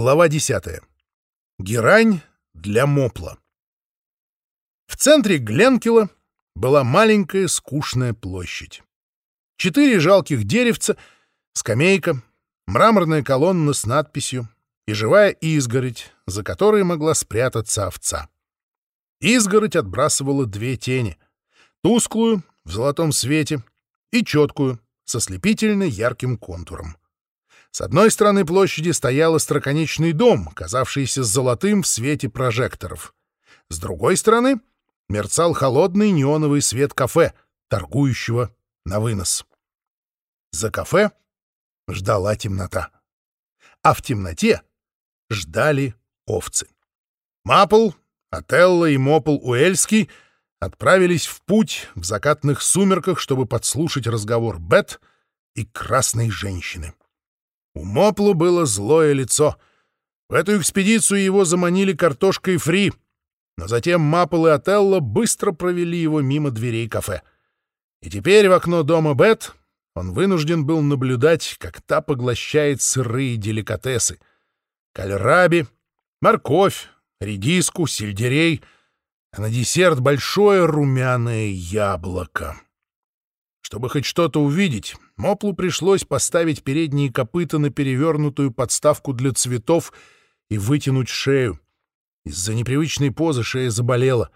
Глава 10. Герань для мопла. В центре Гленкила была маленькая скучная площадь. Четыре жалких деревца, скамейка, мраморная колонна с надписью и живая изгородь, за которой могла спрятаться овца. Изгородь отбрасывала две тени — тусклую, в золотом свете, и четкую, со слепительно ярким контуром. С одной стороны площади стоял остроконечный дом, казавшийся золотым в свете прожекторов. С другой стороны мерцал холодный неоновый свет кафе, торгующего на вынос. За кафе ждала темнота. А в темноте ждали овцы. Мапл, Отелло и Мопл Уэльский отправились в путь в закатных сумерках, чтобы подслушать разговор Бет и красной женщины. У Моплу было злое лицо. В эту экспедицию его заманили картошкой фри, но затем Мапл и Отелло быстро провели его мимо дверей кафе. И теперь в окно дома Бет он вынужден был наблюдать, как та поглощает сырые деликатесы. Кальраби, морковь, редиску, сельдерей, а на десерт большое румяное яблоко. Чтобы хоть что-то увидеть, Моплу пришлось поставить передние копыта на перевернутую подставку для цветов и вытянуть шею. Из-за непривычной позы шея заболела.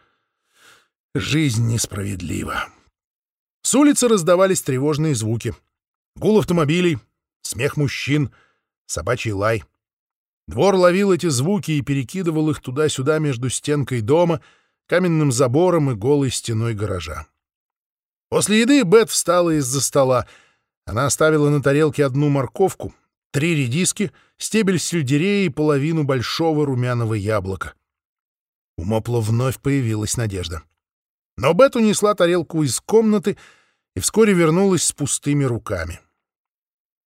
Жизнь несправедлива. С улицы раздавались тревожные звуки. Гул автомобилей, смех мужчин, собачий лай. Двор ловил эти звуки и перекидывал их туда-сюда между стенкой дома, каменным забором и голой стеной гаража. После еды Бет встала из-за стола. Она оставила на тарелке одну морковку, три редиски, стебель сельдерея и половину большого румяного яблока. У Мопла вновь появилась надежда. Но Бет унесла тарелку из комнаты и вскоре вернулась с пустыми руками.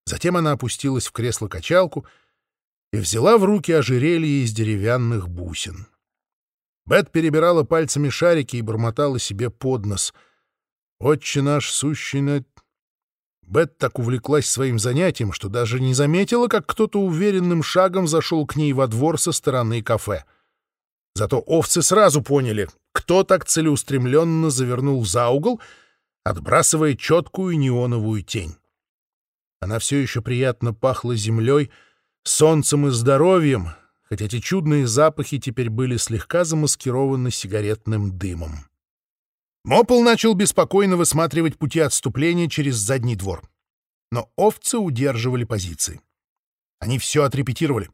Затем она опустилась в кресло-качалку и взяла в руки ожерелье из деревянных бусин. Бет перебирала пальцами шарики и бормотала себе под нос — Отче наш, сущий на... Бет так увлеклась своим занятием, что даже не заметила, как кто-то уверенным шагом зашел к ней во двор со стороны кафе. Зато овцы сразу поняли, кто так целеустремленно завернул за угол, отбрасывая четкую неоновую тень. Она все еще приятно пахла землей, солнцем и здоровьем, хотя эти чудные запахи теперь были слегка замаскированы сигаретным дымом. Мопл начал беспокойно высматривать пути отступления через задний двор. Но овцы удерживали позиции. Они все отрепетировали.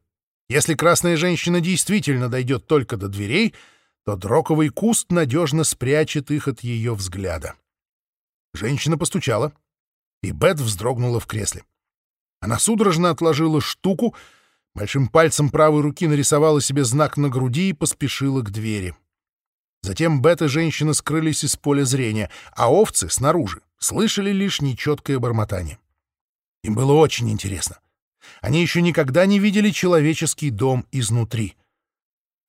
Если красная женщина действительно дойдет только до дверей, то дроковый куст надежно спрячет их от ее взгляда. Женщина постучала, и Бет вздрогнула в кресле. Она судорожно отложила штуку, большим пальцем правой руки нарисовала себе знак на груди и поспешила к двери. Затем Бет и женщина скрылись из поля зрения, а овцы снаружи слышали лишь нечеткое бормотание. Им было очень интересно. Они еще никогда не видели человеческий дом изнутри.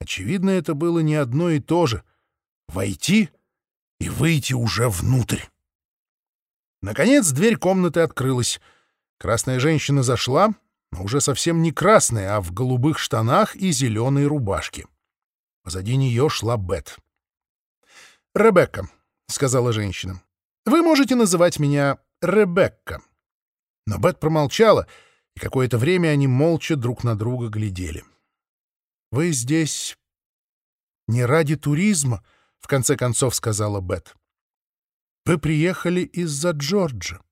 Очевидно, это было не одно и то же — войти и выйти уже внутрь. Наконец дверь комнаты открылась. Красная женщина зашла, но уже совсем не красная, а в голубых штанах и зеленой рубашке. Позади нее шла Бет. «Ребекка», — сказала женщина. «Вы можете называть меня Ребекка». Но Бет промолчала, и какое-то время они молча друг на друга глядели. «Вы здесь не ради туризма», — в конце концов сказала Бет. «Вы приехали из-за Джорджа».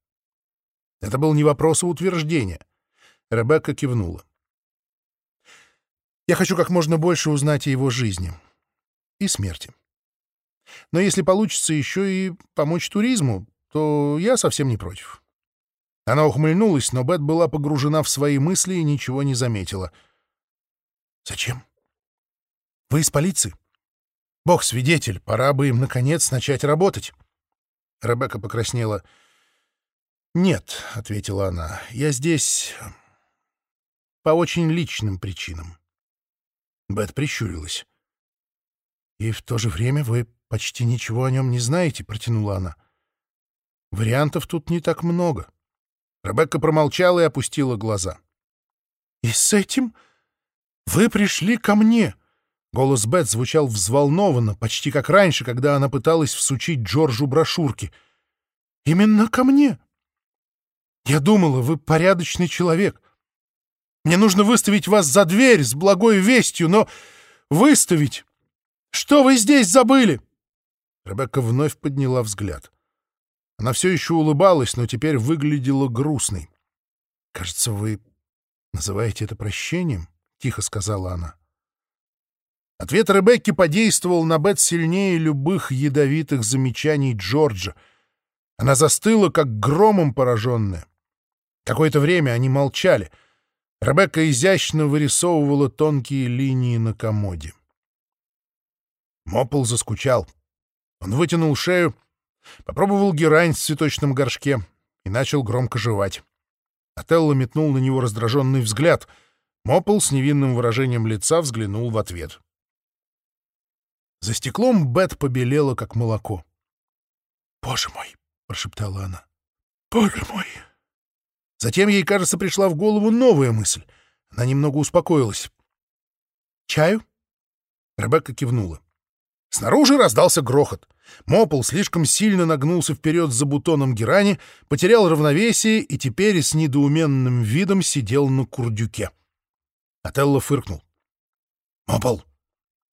Это был не вопрос, а утверждение. Ребекка кивнула. «Я хочу как можно больше узнать о его жизни и смерти. Но если получится еще и помочь туризму, то я совсем не против. Она ухмыльнулась, но Бет была погружена в свои мысли и ничего не заметила. «Зачем? Вы из полиции? Бог свидетель, пора бы им, наконец, начать работать». Ребекка покраснела. «Нет», — ответила она, — «я здесь по очень личным причинам». Бет прищурилась. «И в то же время вы «Почти ничего о нем не знаете», — протянула она. «Вариантов тут не так много». Ребекка промолчала и опустила глаза. «И с этим Вы пришли ко мне!» Голос Бет звучал взволнованно, почти как раньше, когда она пыталась всучить Джорджу брошюрки. «Именно ко мне!» «Я думала, вы порядочный человек. Мне нужно выставить вас за дверь с благой вестью, но выставить... Что вы здесь забыли?» Ребекка вновь подняла взгляд. Она все еще улыбалась, но теперь выглядела грустной. «Кажется, вы называете это прощением?» — тихо сказала она. Ответ Ребекки подействовал на Бет сильнее любых ядовитых замечаний Джорджа. Она застыла, как громом пораженная. Какое-то время они молчали. Ребекка изящно вырисовывала тонкие линии на комоде. Мопл заскучал. Он вытянул шею, попробовал герань в цветочном горшке и начал громко жевать. Отелло метнул на него раздраженный взгляд. Мопл с невинным выражением лица взглянул в ответ. За стеклом Бет побелела, как молоко. «Боже мой!» — прошептала она. «Боже мой!» Затем ей, кажется, пришла в голову новая мысль. Она немного успокоилась. «Чаю?» Ребекка кивнула. Снаружи раздался грохот. Мопл слишком сильно нагнулся вперед за бутоном герани, потерял равновесие и теперь с недоуменным видом сидел на курдюке. Отелло фыркнул. «Мопл,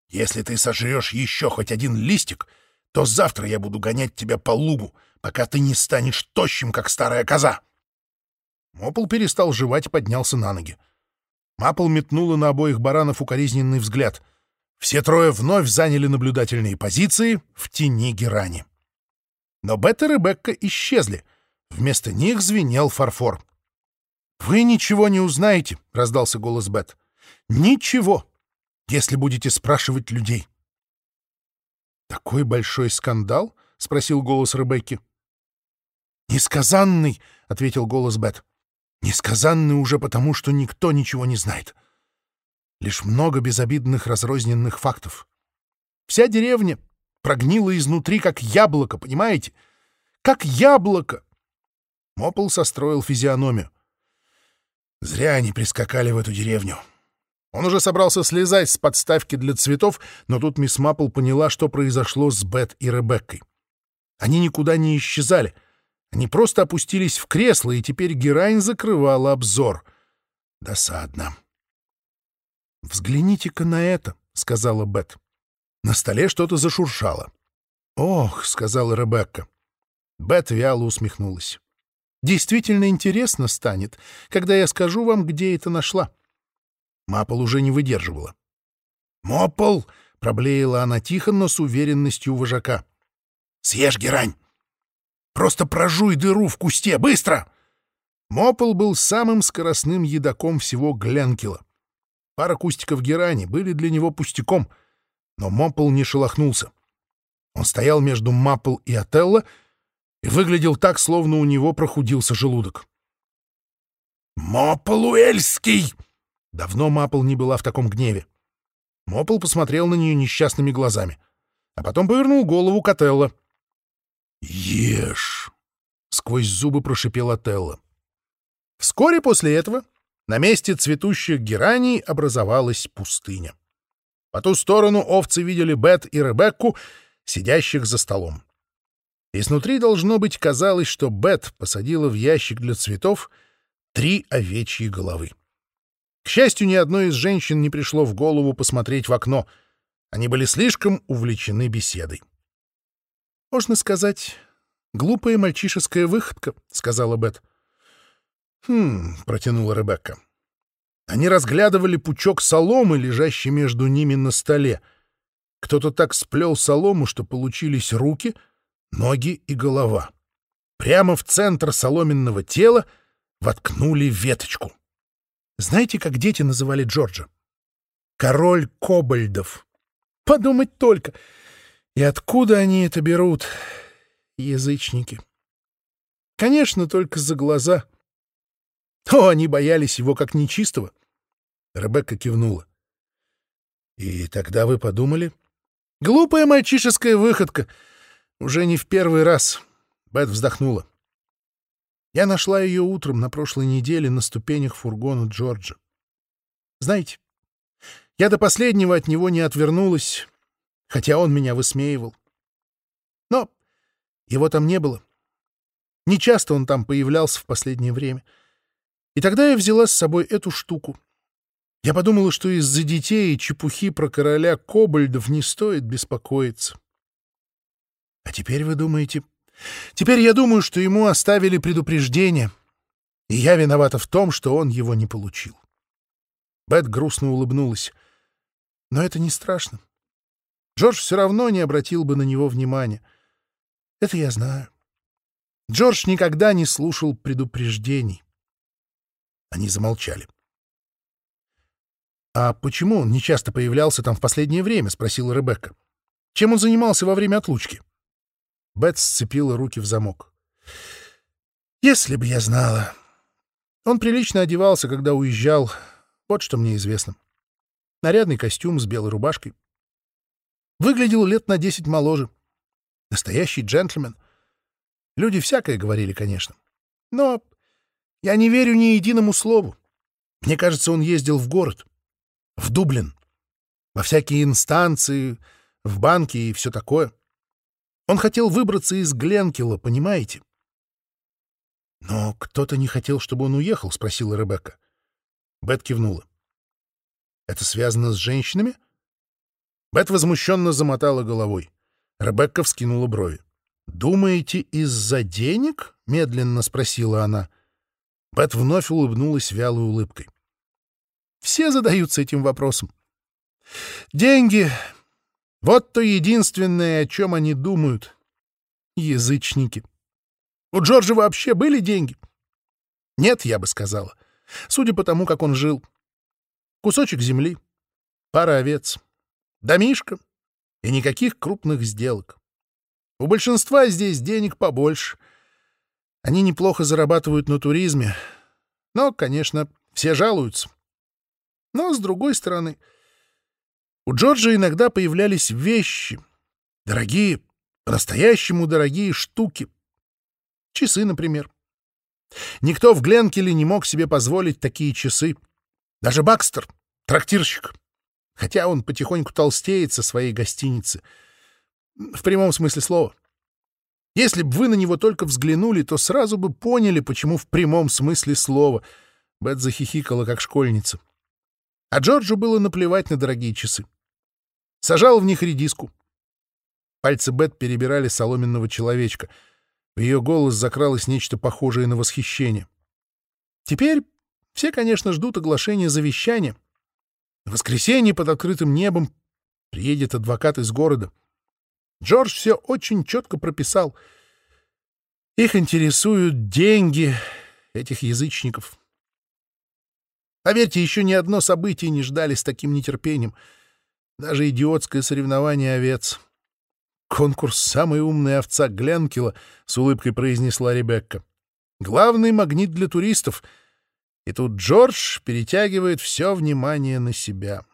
если ты сожрешь еще хоть один листик, то завтра я буду гонять тебя по лугу, пока ты не станешь тощим, как старая коза». Мопл перестал жевать и поднялся на ноги. Мапл метнула на обоих баранов укоризненный взгляд. Все трое вновь заняли наблюдательные позиции в тени герани. Но Бет и Ребекка исчезли. Вместо них звенел фарфор. «Вы ничего не узнаете», — раздался голос Бет. «Ничего, если будете спрашивать людей». «Такой большой скандал?» — спросил голос Ребекки. «Несказанный», — ответил голос Бет. «Несказанный уже потому, что никто ничего не знает лишь много безобидных разрозненных фактов. Вся деревня прогнила изнутри, как яблоко, понимаете? Как яблоко! Мопл состроил физиономию. Зря они прискакали в эту деревню. Он уже собрался слезать с подставки для цветов, но тут мисс Маппл поняла, что произошло с Бет и Ребеккой. Они никуда не исчезали. Они просто опустились в кресло, и теперь герань закрывала обзор. Досадно. «Взгляните-ка на это», — сказала Бет. На столе что-то зашуршало. «Ох», — сказала Ребекка. Бет вяло усмехнулась. «Действительно интересно станет, когда я скажу вам, где это нашла». Мапл уже не выдерживала. «Мопл!» — проблеяла она тихо, но с уверенностью вожака. «Съешь герань! Просто прожуй дыру в кусте! Быстро!» Мопл был самым скоростным едоком всего Гленкила. Пара кустиков герани были для него пустяком, но Моппл не шелохнулся. Он стоял между Маппл и Отелло и выглядел так, словно у него прохудился желудок. «Моппл Уэльский!» Давно Маппл не была в таком гневе. Моппл посмотрел на нее несчастными глазами, а потом повернул голову к Отелло. «Ешь!» — сквозь зубы прошипел Отелло. Вскоре после этого на месте цветущих гераний образовалась пустыня. По ту сторону овцы видели Бет и Ребекку, сидящих за столом. Изнутри, должно быть, казалось, что Бет посадила в ящик для цветов три овечьи головы. К счастью, ни одной из женщин не пришло в голову посмотреть в окно. Они были слишком увлечены беседой. «Можно сказать, глупая мальчишеская выходка», — сказала Бет. «Хм», — протянула Ребекка. Они разглядывали пучок соломы, лежащий между ними на столе. Кто-то так сплел солому, что получились руки, ноги и голова. Прямо в центр соломенного тела воткнули веточку. Знаете, как дети называли Джорджа? Король кобальдов. Подумать только. И откуда они это берут? Язычники. Конечно, только за глаза — о, они боялись его как нечистого. Ребекка кивнула. И тогда вы подумали? Глупая мальчишеская выходка. Уже не в первый раз. Бет вздохнула. Я нашла ее утром на прошлой неделе на ступенях фургона Джорджа. Знаете, Я до последнего от него не отвернулась, хотя он меня высмеивал. Но его там не было. Нечасто он там появлялся в последнее время. И тогда я взяла с собой эту штуку. Я подумала, что из-за детей и чепухи про короля кобальдов не стоит беспокоиться. А теперь вы думаете... Теперь я думаю, что ему оставили предупреждение, и я виновата в том, что он его не получил. Бет грустно улыбнулась. Но это не страшно. Джордж все равно не обратил бы на него внимания. Это я знаю. Джордж никогда не слушал предупреждений. Они замолчали. «А почему он не часто появлялся там в последнее время?» — спросила Ребекка. «Чем он занимался во время отлучки?» Бет сцепила руки в замок. «Если бы я знала. Он прилично одевался, когда уезжал. Вот что мне известно. Нарядный костюм с белой рубашкой. Выглядел лет на десять моложе. Настоящий джентльмен. Люди всякое говорили, конечно. Но я не верю ни единому слову. Мне кажется, он ездил в город. В Дублин. Во всякие инстанции, в банки и все такое. Он хотел выбраться из Гленкила, понимаете? — Но кто-то не хотел, чтобы он уехал, — спросила Ребекка. Бет кивнула. — Это связано с женщинами? Бет возмущенно замотала головой. Ребекка вскинула брови. «Думаете, из-за денег?» — медленно спросила она. Бет вновь улыбнулась вялой улыбкой. «Все задаются этим вопросом. Деньги вот то единственное, о чем они думают. Язычники. У Джорджа вообще были деньги? Нет, я бы сказала. Судя по тому, как он жил. Кусочек земли, пара овец, домишка и никаких крупных сделок. У большинства здесь денег побольше. Они неплохо зарабатывают на туризме. Но, конечно, все жалуются. Но, с другой стороны, у Джорджа иногда появлялись вещи. Дорогие, по-настоящему дорогие штуки. Часы, например. Никто в Гленкеле не мог себе позволить такие часы. Даже Бакстер, трактирщик. Хотя он потихоньку толстеет со своей гостиницы. В прямом смысле слова. Если бы вы на него только взглянули, то сразу бы поняли, почему в прямом смысле слова. Бет захихикала, как школьница. А Джорджу было наплевать на дорогие часы. Сажал в них редиску. Пальцы Бет перебирали соломенного человечка. В ее голос закралось нечто похожее на восхищение. Теперь все, конечно, ждут оглашения завещания. В воскресенье под открытым небом приедет адвокат из города. Джордж все очень четко прописал. Их интересуют деньги этих язычников. Поверьте, еще ни одно событие не ждали с таким нетерпением — даже идиотское соревнование овец. «Конкурс «Самая умная овца Гленкила», — с улыбкой произнесла Ребекка. «Главный магнит для туристов». И тут Джордж перетягивает все внимание на себя.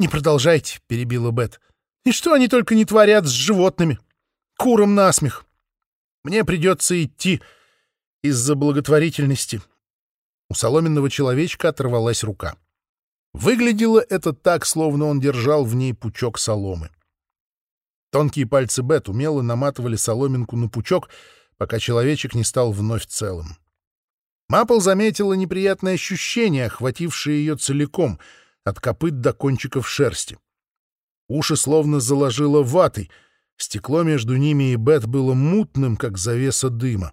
«Не продолжайте», — перебила Бет. «И что они только не творят с животными? Куром насмех. Мне придется идти из-за благотворительности». У соломенного человечка оторвалась рука. Выглядело это так, словно он держал в ней пучок соломы. Тонкие пальцы Бет умело наматывали соломинку на пучок, пока человечек не стал вновь целым. Мапл заметила неприятное ощущение, охватившее ее целиком, от копыт до кончиков шерсти. Уши словно заложило ватой, стекло между ними и Бет было мутным, как завеса дыма.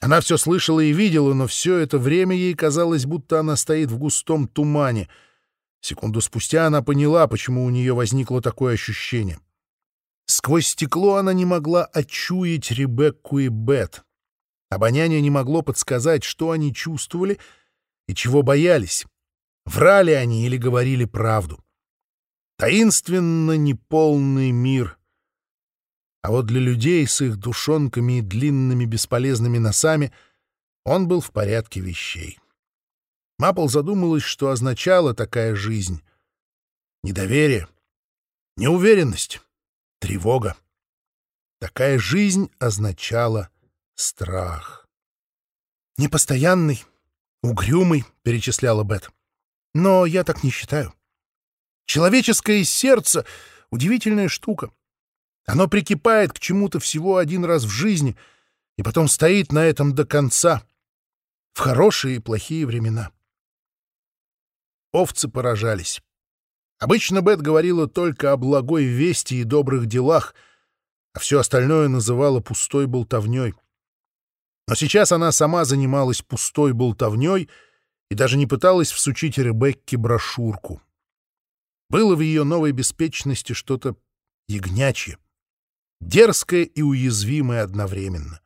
Она все слышала и видела, но все это время ей казалось, будто она стоит в густом тумане — Секунду спустя она поняла, почему у нее возникло такое ощущение. Сквозь стекло она не могла очуять Ребекку и Бет. Обоняние не могло подсказать, что они чувствовали и чего боялись. Врали они или говорили правду. Таинственно неполный мир. А вот для людей с их душонками и длинными бесполезными носами он был в порядке вещей. Мапл задумалась, что означала такая жизнь. Недоверие, неуверенность, тревога. Такая жизнь означала страх. «Непостоянный, угрюмый», — перечисляла Бет. «Но я так не считаю. Человеческое сердце — удивительная штука. Оно прикипает к чему-то всего один раз в жизни и потом стоит на этом до конца, в хорошие и плохие времена. Овцы поражались. Обычно Бет говорила только о благой вести и добрых делах, а все остальное называла пустой болтовней. Но сейчас она сама занималась пустой болтовней и даже не пыталась всучить Ребекке брошюрку. Было в ее новой беспечности что-то ягнячье, дерзкое и уязвимое одновременно.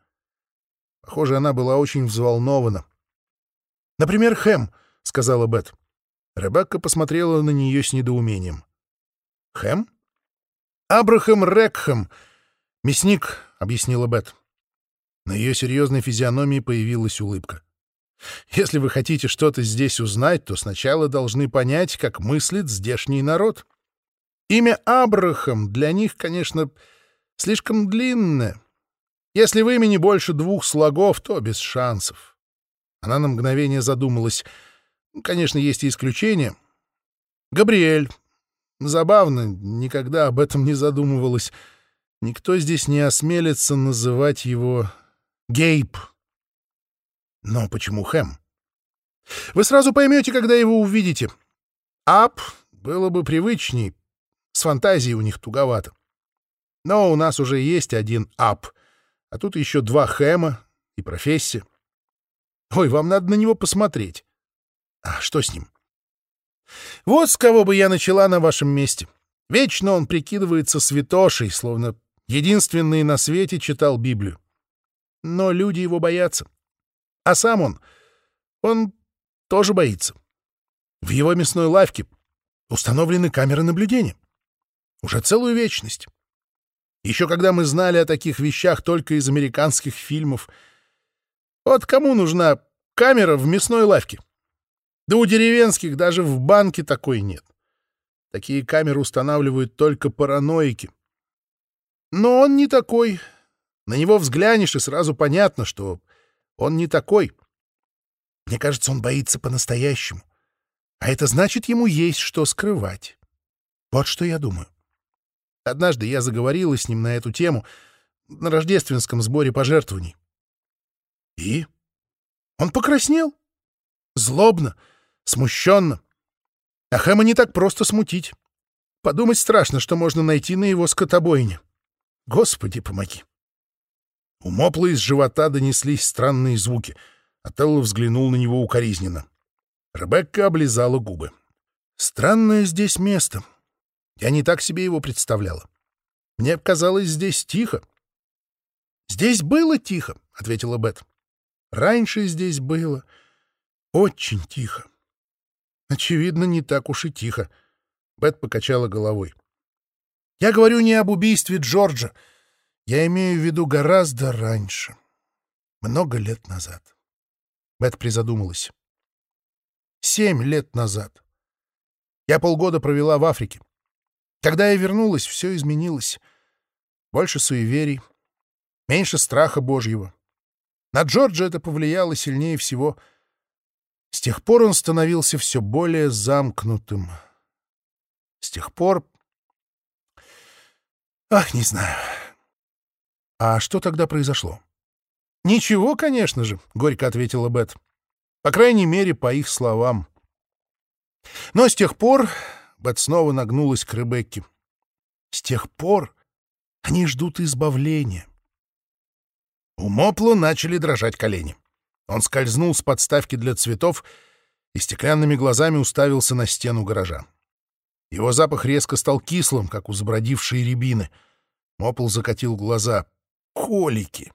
Похоже, она была очень взволнована. «Например, Хэм», — сказала Бет. Ребекка посмотрела на нее с недоумением. «Хэм?» «Абрахам Рекхэм, мясник», — объяснила Бет. На ее серьезной физиономии появилась улыбка. «Если вы хотите что-то здесь узнать, то сначала должны понять, как мыслит здешний народ. Имя Абрахам для них, конечно, слишком длинное. Если в имени больше двух слогов, то без шансов». Она на мгновение задумалась. «Конечно, есть и исключения. Габриэль. Забавно, никогда об этом не задумывалась. Никто здесь не осмелится называть его Гейб. Но почему Хэм? Вы сразу поймете, когда его увидите. Ап было бы привычней. С фантазией у них туговато. Но у нас уже есть один ап, а тут еще два Хэма и профессия. Ой, вам надо на него посмотреть. А что с ним? Вот с кого бы я начала на вашем месте. Вечно он прикидывается святошей, словно единственный на свете читал Библию но люди его боятся. А сам он, он тоже боится. В его мясной лавке установлены камеры наблюдения. Уже целую вечность. Еще когда мы знали о таких вещах только из американских фильмов. Вот кому нужна камера в мясной лавке? Да у деревенских даже в банке такой нет. Такие камеры устанавливают только параноики. Но он не такой, на него взглянешь, и сразу понятно, что он не такой. Мне кажется, он боится по-настоящему. А это значит, ему есть что скрывать. Вот что я думаю. Однажды я заговорила с ним на эту тему на рождественском сборе пожертвований. И? Он покраснел. Злобно, смущенно. А Хэма не так просто смутить. Подумать страшно, что можно найти на его скотобойне. Господи, помоги. У Мопла из живота донеслись странные звуки. Отелло взглянул на него укоризненно. Ребекка облизала губы. «Странное здесь место. Я не так себе его представляла. Мне казалось здесь тихо». «Здесь было тихо», — ответила Бет. «Раньше здесь было очень тихо». «Очевидно, не так уж и тихо», — Бет покачала головой. «Я говорю не об убийстве Джорджа. Я имею в виду гораздо раньше. Много лет назад. Бет призадумалась. Семь лет назад. Я полгода провела в Африке. Когда я вернулась, все изменилось. Больше суеверий, меньше страха Божьего. На Джорджа это повлияло сильнее всего. С тех пор он становился все более замкнутым. С тех пор... Ах, не знаю. А что тогда произошло? Ничего, конечно же, горько ответила Бет. По крайней мере, по их словам. Но с тех пор Бет снова нагнулась к Ребекке. С тех пор они ждут избавления. У Мопло начали дрожать колени. Он скользнул с подставки для цветов и стеклянными глазами уставился на стену гаража. Его запах резко стал кислым, как у забродившей рябины. Мопл закатил глаза колики.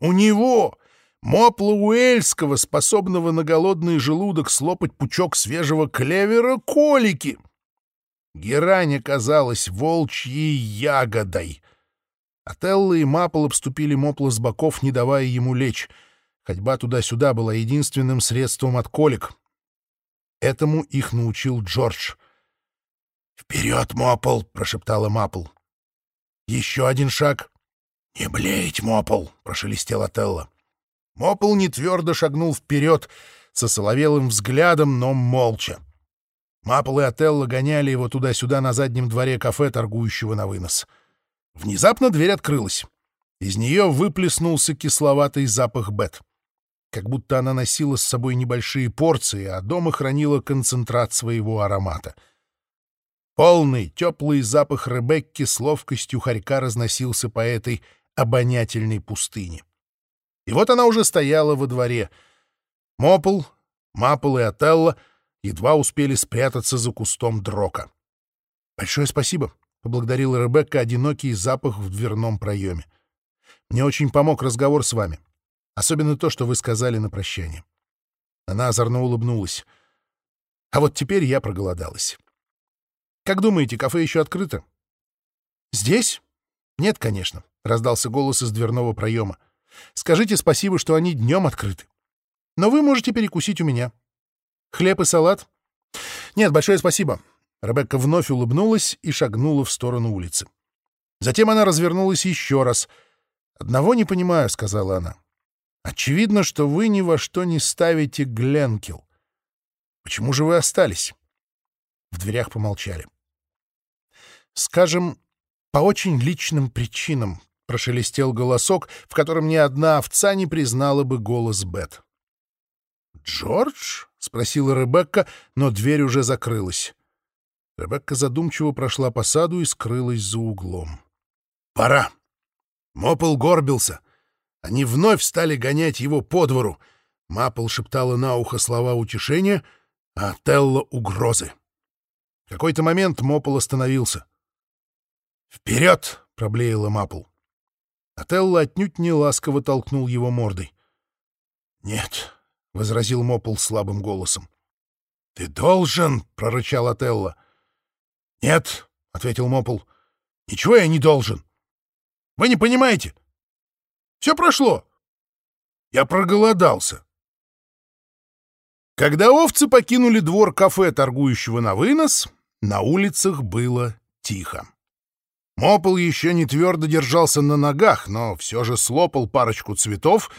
У него, Мопла Уэльского, способного на голодный желудок слопать пучок свежего клевера, колики. Герань оказалась волчьей ягодой. Отелло и Мапл обступили Мопла с боков, не давая ему лечь. Ходьба туда-сюда была единственным средством от колик. Этому их научил Джордж. «Вперед, Мопл!» — прошептала Мапл. «Еще один шаг, «Не блеять, Мопл!» — прошелестел Отелло. Мопл не твердо шагнул вперед, со соловелым взглядом, но молча. Мапл и Отелло гоняли его туда-сюда на заднем дворе кафе, торгующего на вынос. Внезапно дверь открылась. Из нее выплеснулся кисловатый запах Бет. Как будто она носила с собой небольшие порции, а дома хранила концентрат своего аромата. Полный, теплый запах Ребекки с ловкостью хорька разносился по этой обонятельной пустыне. И вот она уже стояла во дворе. Мопл, Мапл и Отелло едва успели спрятаться за кустом дрока. «Большое спасибо», — поблагодарила Ребекка одинокий запах в дверном проеме. «Мне очень помог разговор с вами. Особенно то, что вы сказали на прощание». Она озорно улыбнулась. «А вот теперь я проголодалась». «Как думаете, кафе еще открыто?» «Здесь?» «Нет, конечно», — раздался голос из дверного проема. «Скажите спасибо, что они днем открыты. Но вы можете перекусить у меня. Хлеб и салат?» «Нет, большое спасибо». Ребекка вновь улыбнулась и шагнула в сторону улицы. Затем она развернулась еще раз. «Одного не понимаю», — сказала она. «Очевидно, что вы ни во что не ставите Гленкил. Почему же вы остались?» В дверях помолчали. «Скажем, по очень личным причинам», — прошелестел голосок, в котором ни одна овца не признала бы голос Бет. «Джордж?» — спросила Ребекка, но дверь уже закрылась. Ребекка задумчиво прошла по саду и скрылась за углом. «Пора!» Мопл горбился. Они вновь стали гонять его по двору. Мапл шептала на ухо слова утешения, а Телла — угрозы. В какой-то момент Мопл остановился. «Вперед!» — проблеяла Мапл. Отелло отнюдь не ласково толкнул его мордой. «Нет», — возразил Мопл слабым голосом. «Ты должен!» — прорычал Отелло. «Нет», — ответил Мопл. «Ничего я не должен. Вы не понимаете? Все прошло. Я проголодался». Когда овцы покинули двор кафе, торгующего на вынос, на улицах было тихо. Мопл еще не твердо держался на ногах, но все же слопал парочку цветов,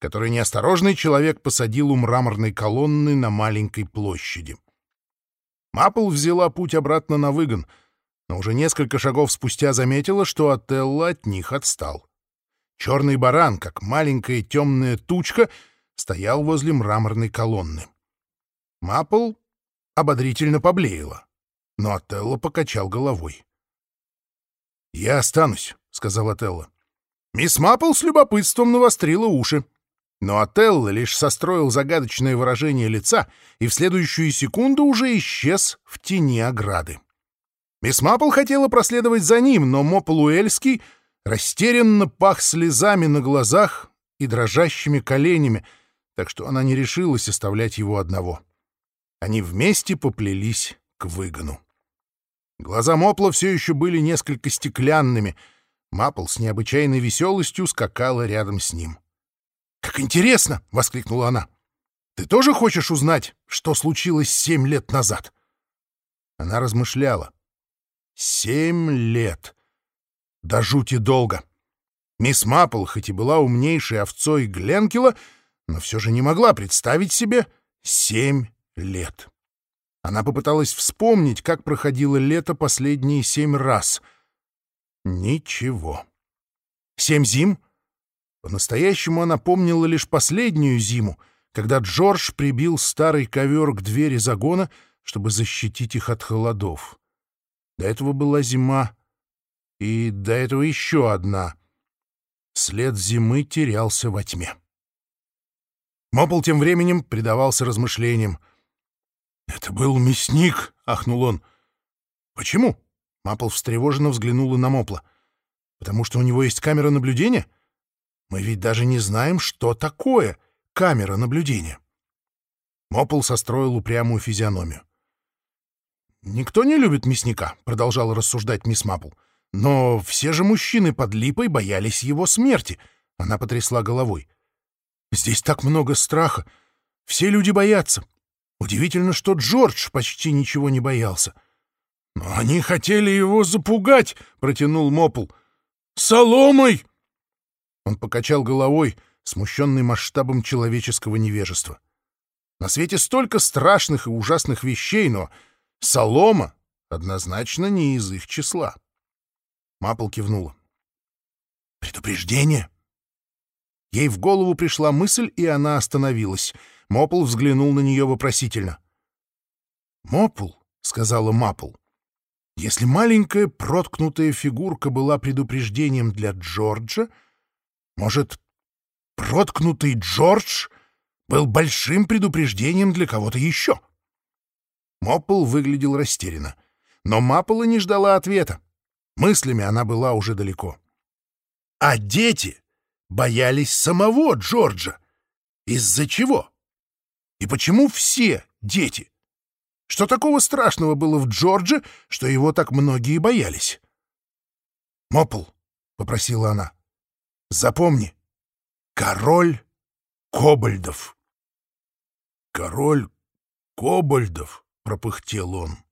которые неосторожный человек посадил у мраморной колонны на маленькой площади. Мапл взяла путь обратно на выгон, но уже несколько шагов спустя заметила, что Отелло от них отстал. Черный баран, как маленькая темная тучка, стоял возле мраморной колонны. Мапл ободрительно поблеяла, но Отелло покачал головой. «Я останусь», — сказал Отелло. Мисс Маппл с любопытством навострила уши. Но Отелло лишь состроил загадочное выражение лица и в следующую секунду уже исчез в тени ограды. Мисс Маппл хотела проследовать за ним, но Моппл-Уэльский растерянно пах слезами на глазах и дрожащими коленями, так что она не решилась оставлять его одного. Они вместе поплелись к выгону. Глаза Мопла все еще были несколько стеклянными. Мапл с необычайной веселостью скакала рядом с ним. «Как интересно!» — воскликнула она. «Ты тоже хочешь узнать, что случилось семь лет назад?» Она размышляла. «Семь лет! До жути долго!» Мисс Маппл, хоть и была умнейшей овцой Гленкила, но все же не могла представить себе семь лет. Она попыталась вспомнить, как проходило лето последние семь раз. Ничего. Семь зим? По-настоящему она помнила лишь последнюю зиму, когда Джордж прибил старый ковер к двери загона, чтобы защитить их от холодов. До этого была зима, и до этого еще одна. След зимы терялся во тьме. Мопл тем временем предавался размышлениям — «Это был мясник!» — ахнул он. «Почему?» — Мапл встревоженно взглянула на Мопла. «Потому что у него есть камера наблюдения? Мы ведь даже не знаем, что такое камера наблюдения». Мопл состроил упрямую физиономию. «Никто не любит мясника», — продолжала рассуждать мисс Мапл. «Но все же мужчины под липой боялись его смерти». Она потрясла головой. «Здесь так много страха. Все люди боятся. Удивительно, что Джордж почти ничего не боялся. «Но они хотели его запугать!» — протянул Мопл. «Соломой!» Он покачал головой, смущенный масштабом человеческого невежества. На свете столько страшных и ужасных вещей, но Солома однозначно не из их числа. Мапл кивнула. «Предупреждение?» Ей в голову пришла мысль, и она остановилась. Мопл взглянул на нее вопросительно. «Мопл», — сказала Мапл, — «если маленькая проткнутая фигурка была предупреждением для Джорджа, может, проткнутый Джордж был большим предупреждением для кого-то еще?» Мопл выглядел растерянно, но Мапла не ждала ответа. Мыслями она была уже далеко. А дети боялись самого Джорджа. Из-за чего? И почему все дети? Что такого страшного было в Джордже, что его так многие боялись? «Мопл», — попросила она, — «запомни, король кобальдов». «Король кобальдов», — пропыхтел он.